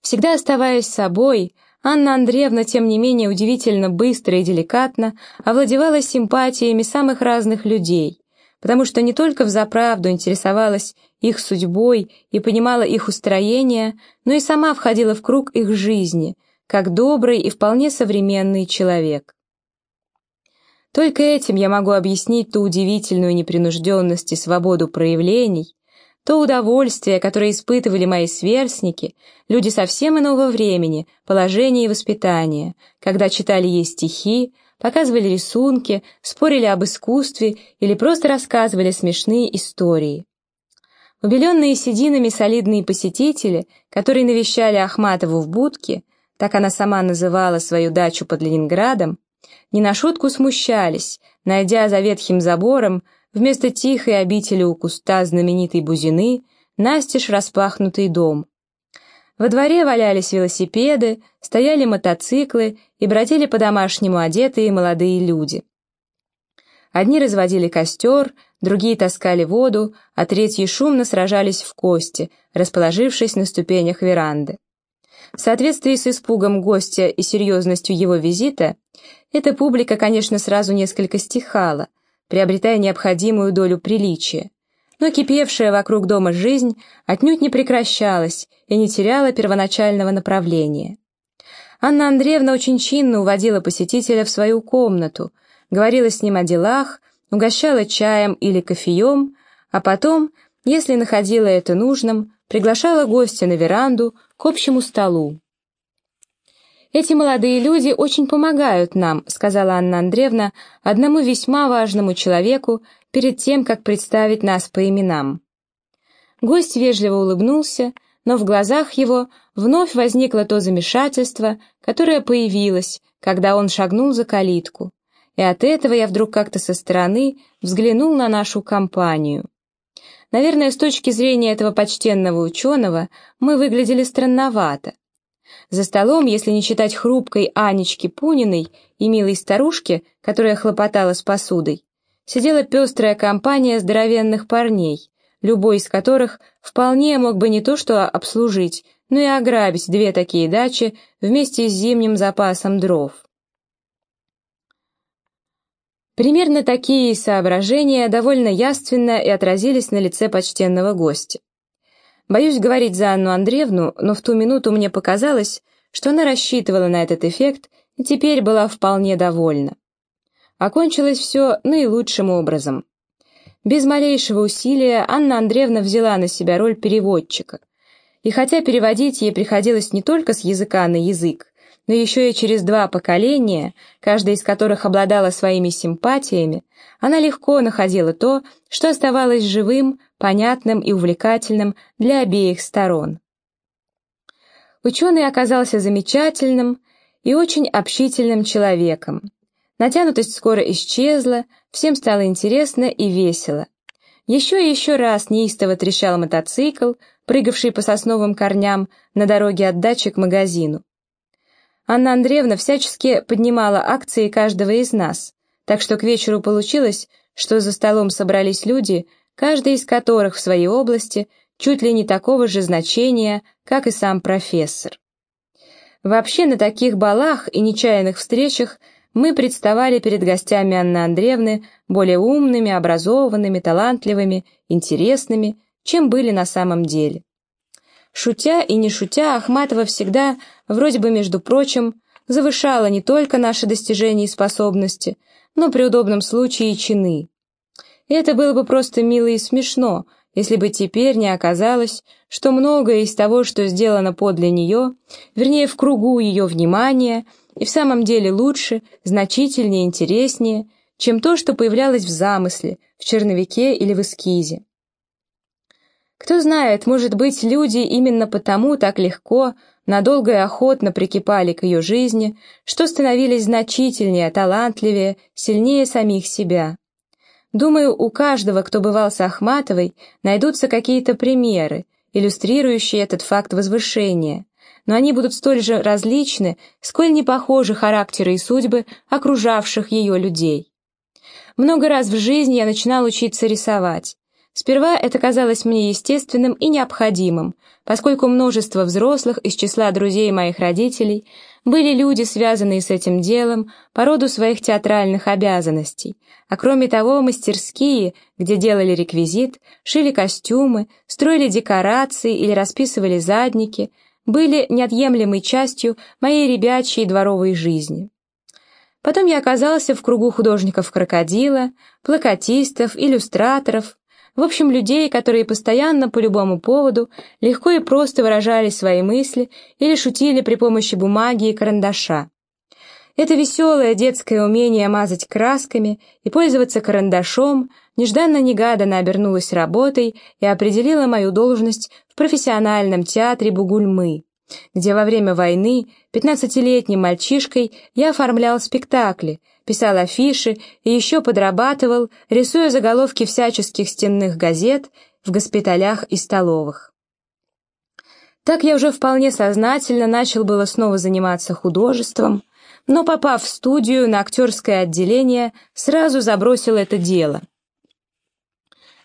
Всегда оставаясь собой, Анна Андреевна, тем не менее, удивительно быстро и деликатно овладевала симпатиями самых разных людей, потому что не только взаправду интересовалась их судьбой и понимала их устроение, но и сама входила в круг их жизни, как добрый и вполне современный человек. Только этим я могу объяснить ту удивительную непринужденность и свободу проявлений, то удовольствие, которое испытывали мои сверстники, люди совсем иного времени, положения и воспитания, когда читали ей стихи, показывали рисунки, спорили об искусстве или просто рассказывали смешные истории. Убеленные сединами солидные посетители, которые навещали Ахматову в будке, так она сама называла свою дачу под Ленинградом, не на шутку смущались, найдя за ветхим забором Вместо тихой обители у куста знаменитой бузины настежь распахнутый дом. Во дворе валялись велосипеды, стояли мотоциклы и бродили по-домашнему одетые молодые люди. Одни разводили костер, другие таскали воду, а третьи шумно сражались в кости, расположившись на ступенях веранды. В соответствии с испугом гостя и серьезностью его визита, эта публика, конечно, сразу несколько стихала, приобретая необходимую долю приличия. Но кипевшая вокруг дома жизнь отнюдь не прекращалась и не теряла первоначального направления. Анна Андреевна очень чинно уводила посетителя в свою комнату, говорила с ним о делах, угощала чаем или кофеем, а потом, если находила это нужным, приглашала гостя на веранду к общему столу. «Эти молодые люди очень помогают нам», сказала Анна Андреевна одному весьма важному человеку перед тем, как представить нас по именам. Гость вежливо улыбнулся, но в глазах его вновь возникло то замешательство, которое появилось, когда он шагнул за калитку. И от этого я вдруг как-то со стороны взглянул на нашу компанию. Наверное, с точки зрения этого почтенного ученого мы выглядели странновато. За столом, если не считать хрупкой Анечки Пуниной и милой старушки, которая хлопотала с посудой, сидела пестрая компания здоровенных парней, любой из которых вполне мог бы не то что обслужить, но и ограбить две такие дачи вместе с зимним запасом дров. Примерно такие соображения довольно яственно и отразились на лице почтенного гостя. Боюсь говорить за Анну Андреевну, но в ту минуту мне показалось, что она рассчитывала на этот эффект и теперь была вполне довольна. Окончилось все наилучшим образом. Без малейшего усилия Анна Андреевна взяла на себя роль переводчика. И хотя переводить ей приходилось не только с языка на язык, но еще и через два поколения, каждое из которых обладало своими симпатиями, она легко находила то, что оставалось живым, понятным и увлекательным для обеих сторон. Ученый оказался замечательным и очень общительным человеком. Натянутость скоро исчезла, всем стало интересно и весело. Еще и еще раз неистово трещал мотоцикл, прыгавший по сосновым корням на дороге от дачи к магазину. Анна Андреевна всячески поднимала акции каждого из нас, так что к вечеру получилось, что за столом собрались люди, каждый из которых в своей области чуть ли не такого же значения, как и сам профессор. Вообще на таких балах и нечаянных встречах мы представали перед гостями Анны Андреевны более умными, образованными, талантливыми, интересными, чем были на самом деле. Шутя и не шутя, Ахматова всегда, вроде бы между прочим, завышала не только наши достижения и способности, но при удобном случае и чины. И это было бы просто мило и смешно, если бы теперь не оказалось, что многое из того, что сделано подле нее, вернее, в кругу ее внимания, и в самом деле лучше, значительнее, интереснее, чем то, что появлялось в замысле, в черновике или в эскизе. Кто знает, может быть, люди именно потому так легко, надолго и охотно прикипали к ее жизни, что становились значительнее, талантливее, сильнее самих себя. Думаю, у каждого, кто бывал с Ахматовой, найдутся какие-то примеры, иллюстрирующие этот факт возвышения, но они будут столь же различны, сколь не похожи характеры и судьбы окружавших ее людей. Много раз в жизни я начинал учиться рисовать. Сперва это казалось мне естественным и необходимым, поскольку множество взрослых из числа друзей моих родителей были люди, связанные с этим делом по роду своих театральных обязанностей, а кроме того мастерские, где делали реквизит, шили костюмы, строили декорации или расписывали задники, были неотъемлемой частью моей ребячьей дворовой жизни. Потом я оказался в кругу художников-крокодила, плакатистов, иллюстраторов, в общем, людей, которые постоянно по любому поводу легко и просто выражали свои мысли или шутили при помощи бумаги и карандаша. Это веселое детское умение мазать красками и пользоваться карандашом нежданно-негаданно обернулось работой и определило мою должность в профессиональном театре Бугульмы, где во время войны 15-летним мальчишкой я оформлял спектакли – писал афиши и еще подрабатывал, рисуя заголовки всяческих стенных газет в госпиталях и столовых. Так я уже вполне сознательно начал было снова заниматься художеством, но, попав в студию на актерское отделение, сразу забросил это дело.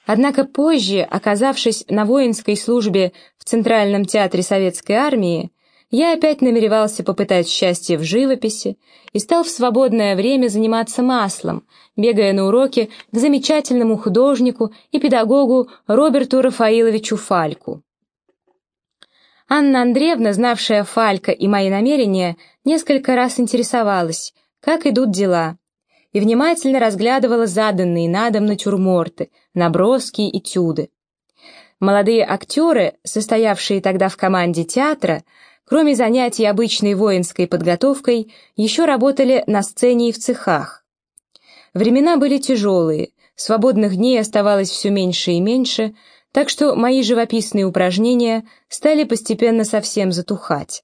Однако позже, оказавшись на воинской службе в Центральном театре Советской Армии, я опять намеревался попытать счастье в живописи и стал в свободное время заниматься маслом, бегая на уроки к замечательному художнику и педагогу Роберту Рафаиловичу Фальку. Анна Андреевна, знавшая Фалька и мои намерения, несколько раз интересовалась, как идут дела, и внимательно разглядывала заданные на дом натюрморты, наброски и этюды. Молодые актеры, состоявшие тогда в команде театра, Кроме занятий обычной воинской подготовкой, еще работали на сцене и в цехах. Времена были тяжелые, свободных дней оставалось все меньше и меньше, так что мои живописные упражнения стали постепенно совсем затухать.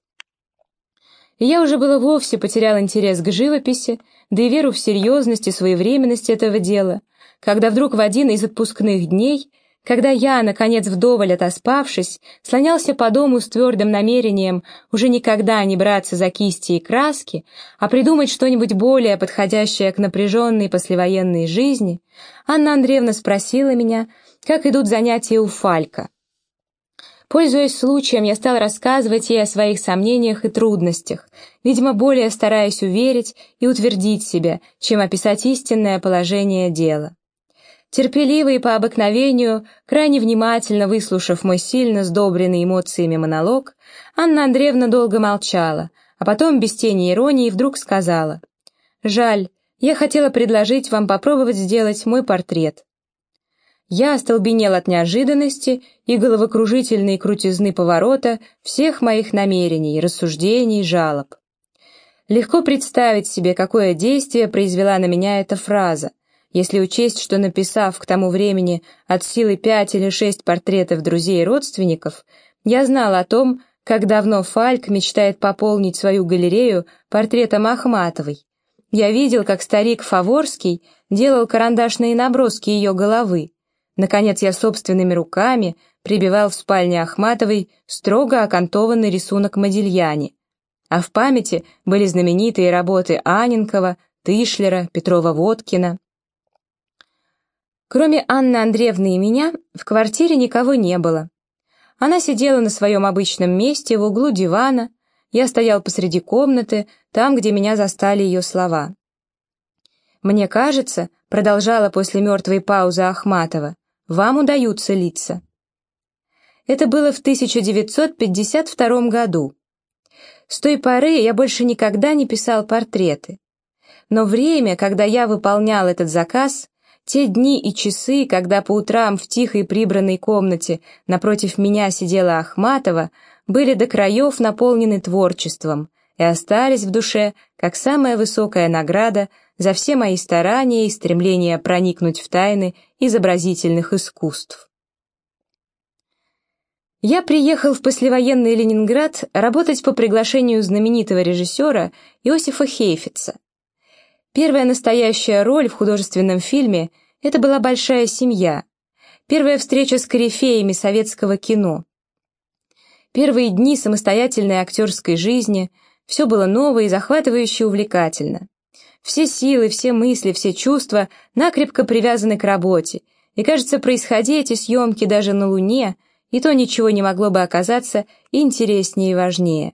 Я уже было вовсе потерял интерес к живописи, да и веру в серьезность и своевременность этого дела, когда вдруг в один из отпускных дней – когда я, наконец, вдоволь отоспавшись, слонялся по дому с твердым намерением уже никогда не браться за кисти и краски, а придумать что-нибудь более подходящее к напряженной послевоенной жизни, Анна Андреевна спросила меня, как идут занятия у Фалька. Пользуясь случаем, я стал рассказывать ей о своих сомнениях и трудностях, видимо, более стараясь уверить и утвердить себя, чем описать истинное положение дела. Терпеливый по обыкновению, крайне внимательно выслушав мой сильно сдобренный эмоциями монолог, Анна Андреевна долго молчала, а потом без тени иронии вдруг сказала «Жаль, я хотела предложить вам попробовать сделать мой портрет». Я остолбенел от неожиданности и головокружительной крутизны поворота всех моих намерений, рассуждений, жалоб. Легко представить себе, какое действие произвела на меня эта фраза, если учесть, что написав к тому времени от силы пять или шесть портретов друзей и родственников, я знал о том, как давно Фальк мечтает пополнить свою галерею портретом Ахматовой. Я видел, как старик Фаворский делал карандашные наброски ее головы. Наконец я собственными руками прибивал в спальне Ахматовой строго окантованный рисунок Модильяне. А в памяти были знаменитые работы Аненкова, Тышлера, Петрова-Водкина. Кроме Анны Андреевны и меня, в квартире никого не было. Она сидела на своем обычном месте в углу дивана, я стоял посреди комнаты, там, где меня застали ее слова. «Мне кажется», — продолжала после мертвой паузы Ахматова, «вам удаются лица». Это было в 1952 году. С той поры я больше никогда не писал портреты. Но время, когда я выполнял этот заказ, те дни и часы, когда по утрам в тихой прибранной комнате напротив меня сидела Ахматова, были до краев наполнены творчеством и остались в душе как самая высокая награда за все мои старания и стремления проникнуть в тайны изобразительных искусств. Я приехал в послевоенный Ленинград работать по приглашению знаменитого режиссера Иосифа Хейфица. Первая настоящая роль в художественном фильме — это была большая семья, первая встреча с корифеями советского кино. Первые дни самостоятельной актерской жизни — все было ново и захватывающе увлекательно. Все силы, все мысли, все чувства накрепко привязаны к работе, И, кажется, происходи эти съемки даже на Луне, и то ничего не могло бы оказаться интереснее и важнее.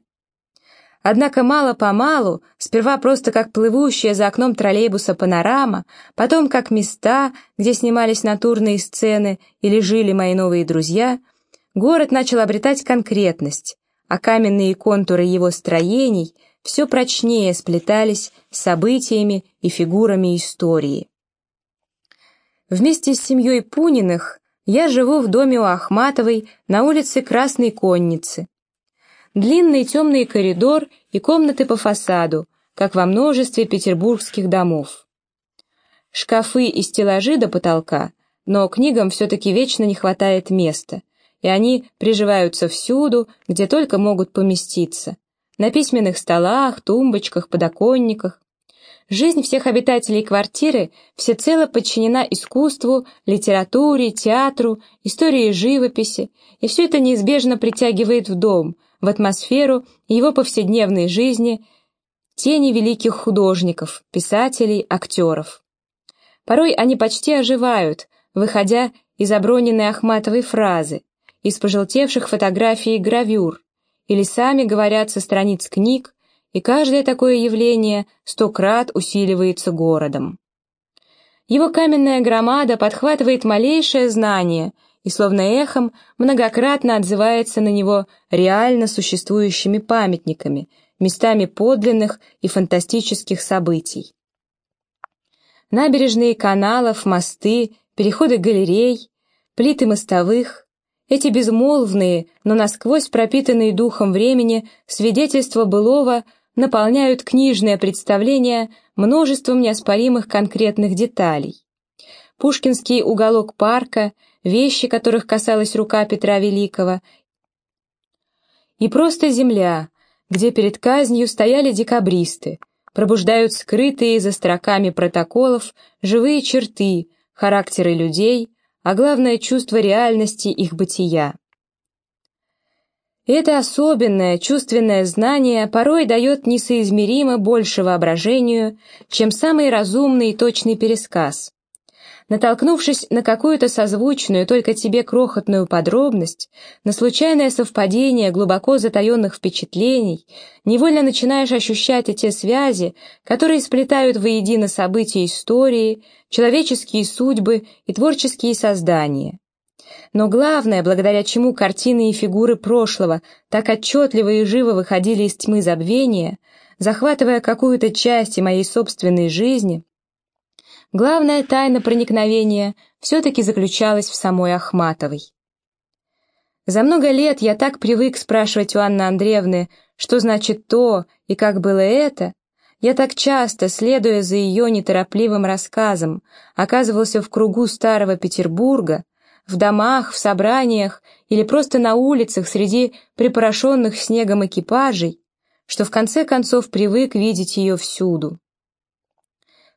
Однако мало-помалу, сперва просто как плывущая за окном троллейбуса панорама, потом как места, где снимались натурные сцены или жили мои новые друзья, город начал обретать конкретность, а каменные контуры его строений все прочнее сплетались с событиями и фигурами истории. Вместе с семьей Пуниных я живу в доме у Ахматовой на улице Красной Конницы, длинный темный коридор и комнаты по фасаду, как во множестве петербургских домов. Шкафы и стеллажи до потолка, но книгам все-таки вечно не хватает места, и они приживаются всюду, где только могут поместиться. На письменных столах, тумбочках, подоконниках. Жизнь всех обитателей квартиры всецело подчинена искусству, литературе, театру, истории живописи, и все это неизбежно притягивает в дом, в атмосферу его повседневной жизни тени великих художников, писателей, актеров. Порой они почти оживают, выходя из оброненной Ахматовой фразы, из пожелтевших фотографий и гравюр, или сами говорят со страниц книг, и каждое такое явление сто крат усиливается городом. Его каменная громада подхватывает малейшее знание и словно эхом многократно отзывается на него реально существующими памятниками, местами подлинных и фантастических событий. Набережные каналов, мосты, переходы галерей, плиты мостовых, эти безмолвные, но насквозь пропитанные духом времени свидетельства былого наполняют книжное представление множеством неоспоримых конкретных деталей. Пушкинский уголок парка, вещи, которых касалась рука Петра Великого, и просто земля, где перед казнью стояли декабристы, пробуждают скрытые за строками протоколов живые черты, характеры людей, а главное чувство реальности их бытия. Это особенное чувственное знание порой дает несоизмеримо больше воображению, чем самый разумный и точный пересказ. Натолкнувшись на какую-то созвучную только тебе крохотную подробность, на случайное совпадение глубоко затаенных впечатлений, невольно начинаешь ощущать эти связи, которые сплетают воедино события истории, человеческие судьбы и творческие создания. Но главное, благодаря чему картины и фигуры прошлого так отчетливо и живо выходили из тьмы забвения, захватывая какую-то часть моей собственной жизни, Главная тайна проникновения все-таки заключалась в самой Ахматовой. За много лет я так привык спрашивать у Анны Андреевны, что значит то и как было это, я так часто, следуя за ее неторопливым рассказом, оказывался в кругу старого Петербурга, в домах, в собраниях или просто на улицах среди припорошенных снегом экипажей, что в конце концов привык видеть ее всюду.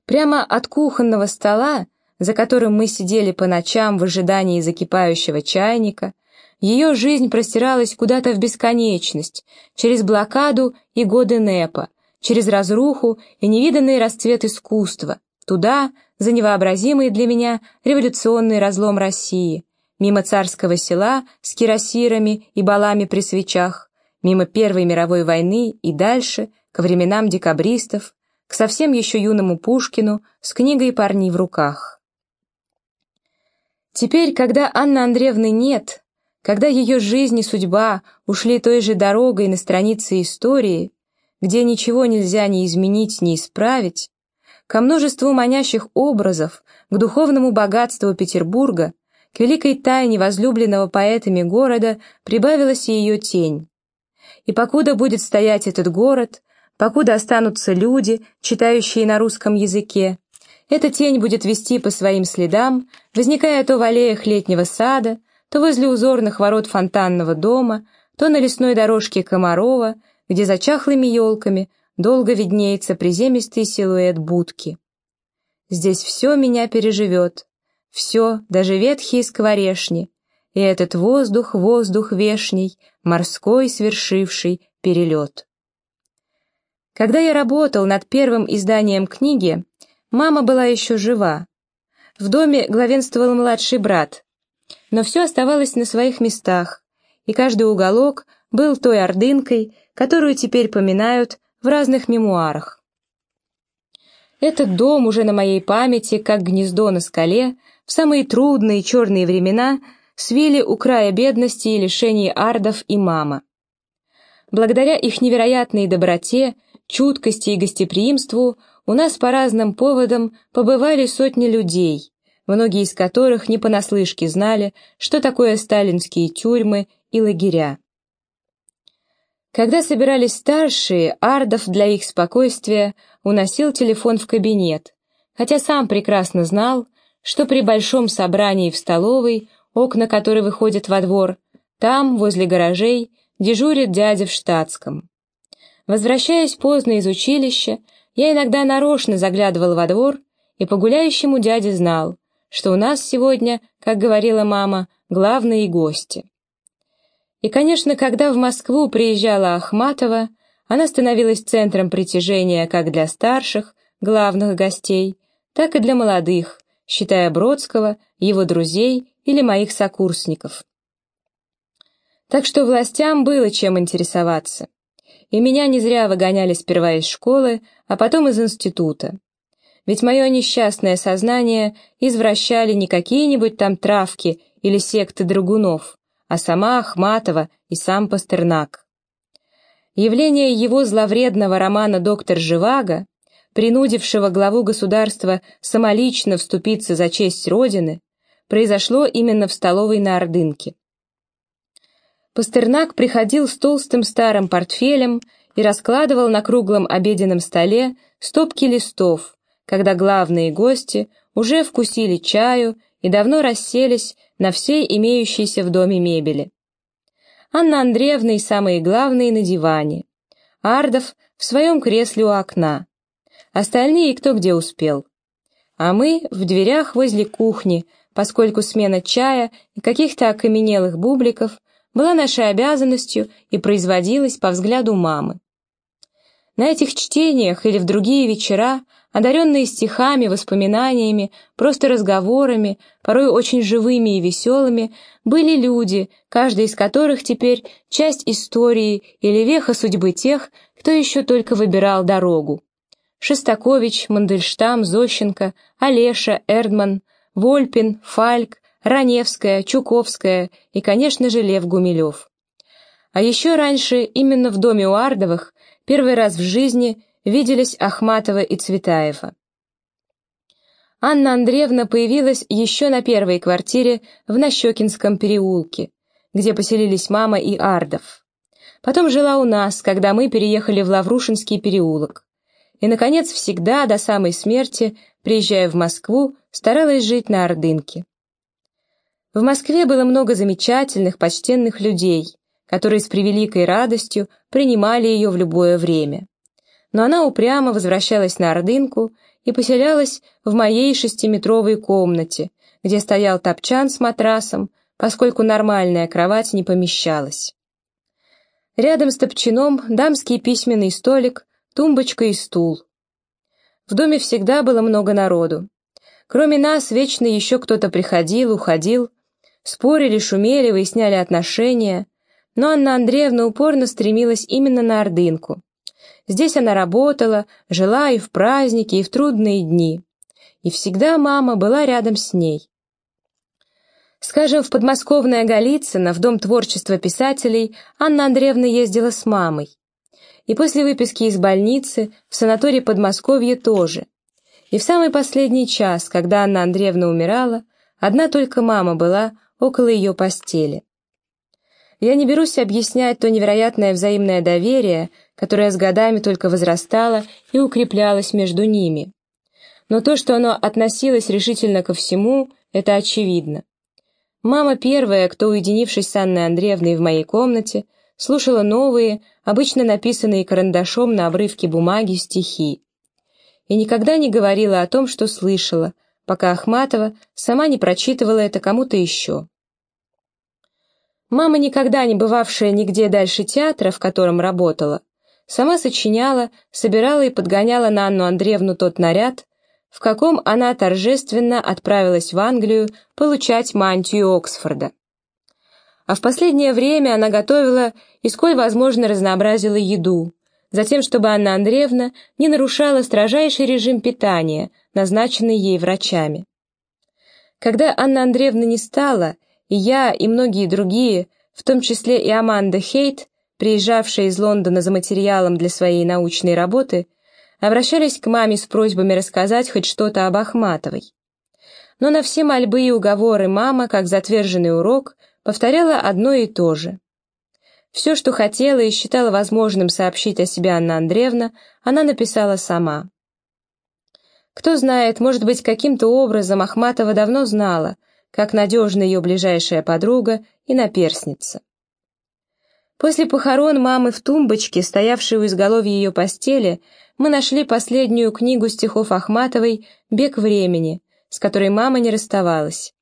Прямо от кухонного стола, за которым мы сидели по ночам в ожидании закипающего чайника, ее жизнь простиралась куда-то в бесконечность, через блокаду и годы НЭПа, через разруху и невиданный расцвет искусства, туда, за невообразимый для меня революционный разлом России, мимо царского села с кирасирами и балами при свечах, мимо Первой мировой войны и дальше, к временам декабристов, к совсем еще юному Пушкину с книгой парней в руках. Теперь, когда Анны Андреевны нет, когда ее жизнь и судьба ушли той же дорогой на странице истории, где ничего нельзя ни изменить, ни исправить, ко множеству манящих образов, к духовному богатству Петербурга, к великой тайне возлюбленного поэтами города прибавилась ее тень. И покуда будет стоять этот город, покуда останутся люди, читающие на русском языке. Эта тень будет вести по своим следам, возникая то в аллеях летнего сада, то возле узорных ворот фонтанного дома, то на лесной дорожке Комарова, где за чахлыми елками долго виднеется приземистый силуэт будки. Здесь все меня переживет, все, даже ветхие скворешни, и этот воздух, воздух вешний, морской свершивший перелет. Когда я работал над первым изданием книги, мама была еще жива. В доме главенствовал младший брат, но все оставалось на своих местах, и каждый уголок был той ордынкой, которую теперь поминают в разных мемуарах. Этот дом уже на моей памяти, как гнездо на скале, в самые трудные черные времена свели у края бедности и лишений ардов и мама. Благодаря их невероятной доброте, чуткости и гостеприимству у нас по разным поводам побывали сотни людей, многие из которых не понаслышке знали, что такое сталинские тюрьмы и лагеря. Когда собирались старшие, Ардов для их спокойствия уносил телефон в кабинет, хотя сам прекрасно знал, что при большом собрании в столовой, окна которой выходят во двор, там, возле гаражей, дежурит дядя в штатском. Возвращаясь поздно из училища, я иногда нарочно заглядывал во двор и по гуляющему дяде знал, что у нас сегодня, как говорила мама, главные гости. И, конечно, когда в Москву приезжала Ахматова, она становилась центром притяжения как для старших, главных гостей, так и для молодых, считая Бродского, его друзей или моих сокурсников. Так что властям было чем интересоваться. И меня не зря выгоняли сперва из школы, а потом из института. Ведь мое несчастное сознание извращали не какие-нибудь там травки или секты драгунов, а сама Ахматова и сам Пастернак. Явление его зловредного романа «Доктор Живаго», принудившего главу государства самолично вступиться за честь Родины, произошло именно в столовой на Ордынке. Пастернак приходил с толстым старым портфелем и раскладывал на круглом обеденном столе стопки листов, когда главные гости уже вкусили чаю и давно расселись на всей имеющейся в доме мебели. Анна Андреевна и самые главные на диване. Ардов в своем кресле у окна. Остальные кто где успел. А мы в дверях возле кухни, поскольку смена чая и каких-то окаменелых бубликов была нашей обязанностью и производилась по взгляду мамы. На этих чтениях или в другие вечера одаренные стихами, воспоминаниями, просто разговорами, порой очень живыми и веселыми, были люди, каждый из которых теперь часть истории или веха судьбы тех, кто еще только выбирал дорогу. Шестакович, Мандельштам, Зощенко, Олеша, Эрдман, Вольпин, Фальк, Раневская, Чуковская и, конечно же, Лев Гумилев. А еще раньше, именно в доме у Ардовых, первый раз в жизни виделись Ахматова и Цветаева. Анна Андреевна появилась еще на первой квартире в Нащекинском переулке, где поселились мама и Ардов. Потом жила у нас, когда мы переехали в Лаврушинский переулок. И, наконец, всегда, до самой смерти, приезжая в Москву, старалась жить на Ордынке. В Москве было много замечательных, почтенных людей, которые с превеликой радостью принимали ее в любое время но она упрямо возвращалась на Ордынку и поселялась в моей шестиметровой комнате, где стоял топчан с матрасом, поскольку нормальная кровать не помещалась. Рядом с топчаном дамский письменный столик, тумбочка и стул. В доме всегда было много народу. Кроме нас, вечно еще кто-то приходил, уходил, спорили, шумели, выясняли отношения, но Анна Андреевна упорно стремилась именно на Ордынку. Здесь она работала, жила и в праздники, и в трудные дни. И всегда мама была рядом с ней. Скажем, в подмосковное Голицыно, в Дом творчества писателей, Анна Андреевна ездила с мамой. И после выписки из больницы в санаторий Подмосковье тоже. И в самый последний час, когда Анна Андреевна умирала, одна только мама была около ее постели. Я не берусь объяснять то невероятное взаимное доверие, которое с годами только возрастало и укреплялось между ними. Но то, что оно относилось решительно ко всему, это очевидно. Мама первая, кто, уединившись с Анной Андреевной в моей комнате, слушала новые, обычно написанные карандашом на обрывке бумаги стихи. И никогда не говорила о том, что слышала, пока Ахматова сама не прочитывала это кому-то еще. Мама, никогда не бывавшая нигде дальше театра, в котором работала, сама сочиняла, собирала и подгоняла на Анну Андреевну тот наряд, в каком она торжественно отправилась в Англию получать мантию Оксфорда. А в последнее время она готовила и, сколь возможно, разнообразила еду, затем, чтобы Анна Андреевна не нарушала строжайший режим питания, назначенный ей врачами. Когда Анна Андреевна не стала, и я, и многие другие, в том числе и Аманда Хейт, приезжавшая из Лондона за материалом для своей научной работы, обращались к маме с просьбами рассказать хоть что-то об Ахматовой. Но на все мольбы и уговоры мама, как затверженный урок, повторяла одно и то же. Все, что хотела и считала возможным сообщить о себе Анна Андреевна, она написала сама. Кто знает, может быть, каким-то образом Ахматова давно знала, как надежна ее ближайшая подруга и наперсница. После похорон мамы в тумбочке, стоявшей у изголовья ее постели, мы нашли последнюю книгу стихов Ахматовой «Бег времени», с которой мама не расставалась.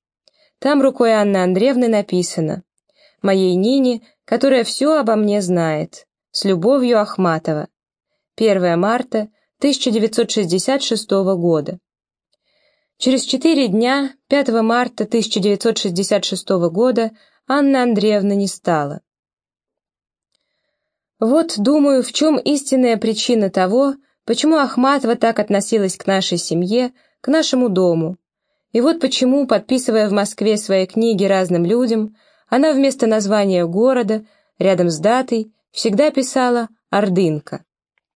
Там рукой Анны Андреевны написано «Моей Нине, которая все обо мне знает. С любовью Ахматова. 1 марта 1966 года». Через четыре дня, 5 марта 1966 года, Анна Андреевна не стала. Вот, думаю, в чем истинная причина того, почему Ахматова так относилась к нашей семье, к нашему дому. И вот почему, подписывая в Москве свои книги разным людям, она вместо названия города, рядом с датой, всегда писала «Ордынка».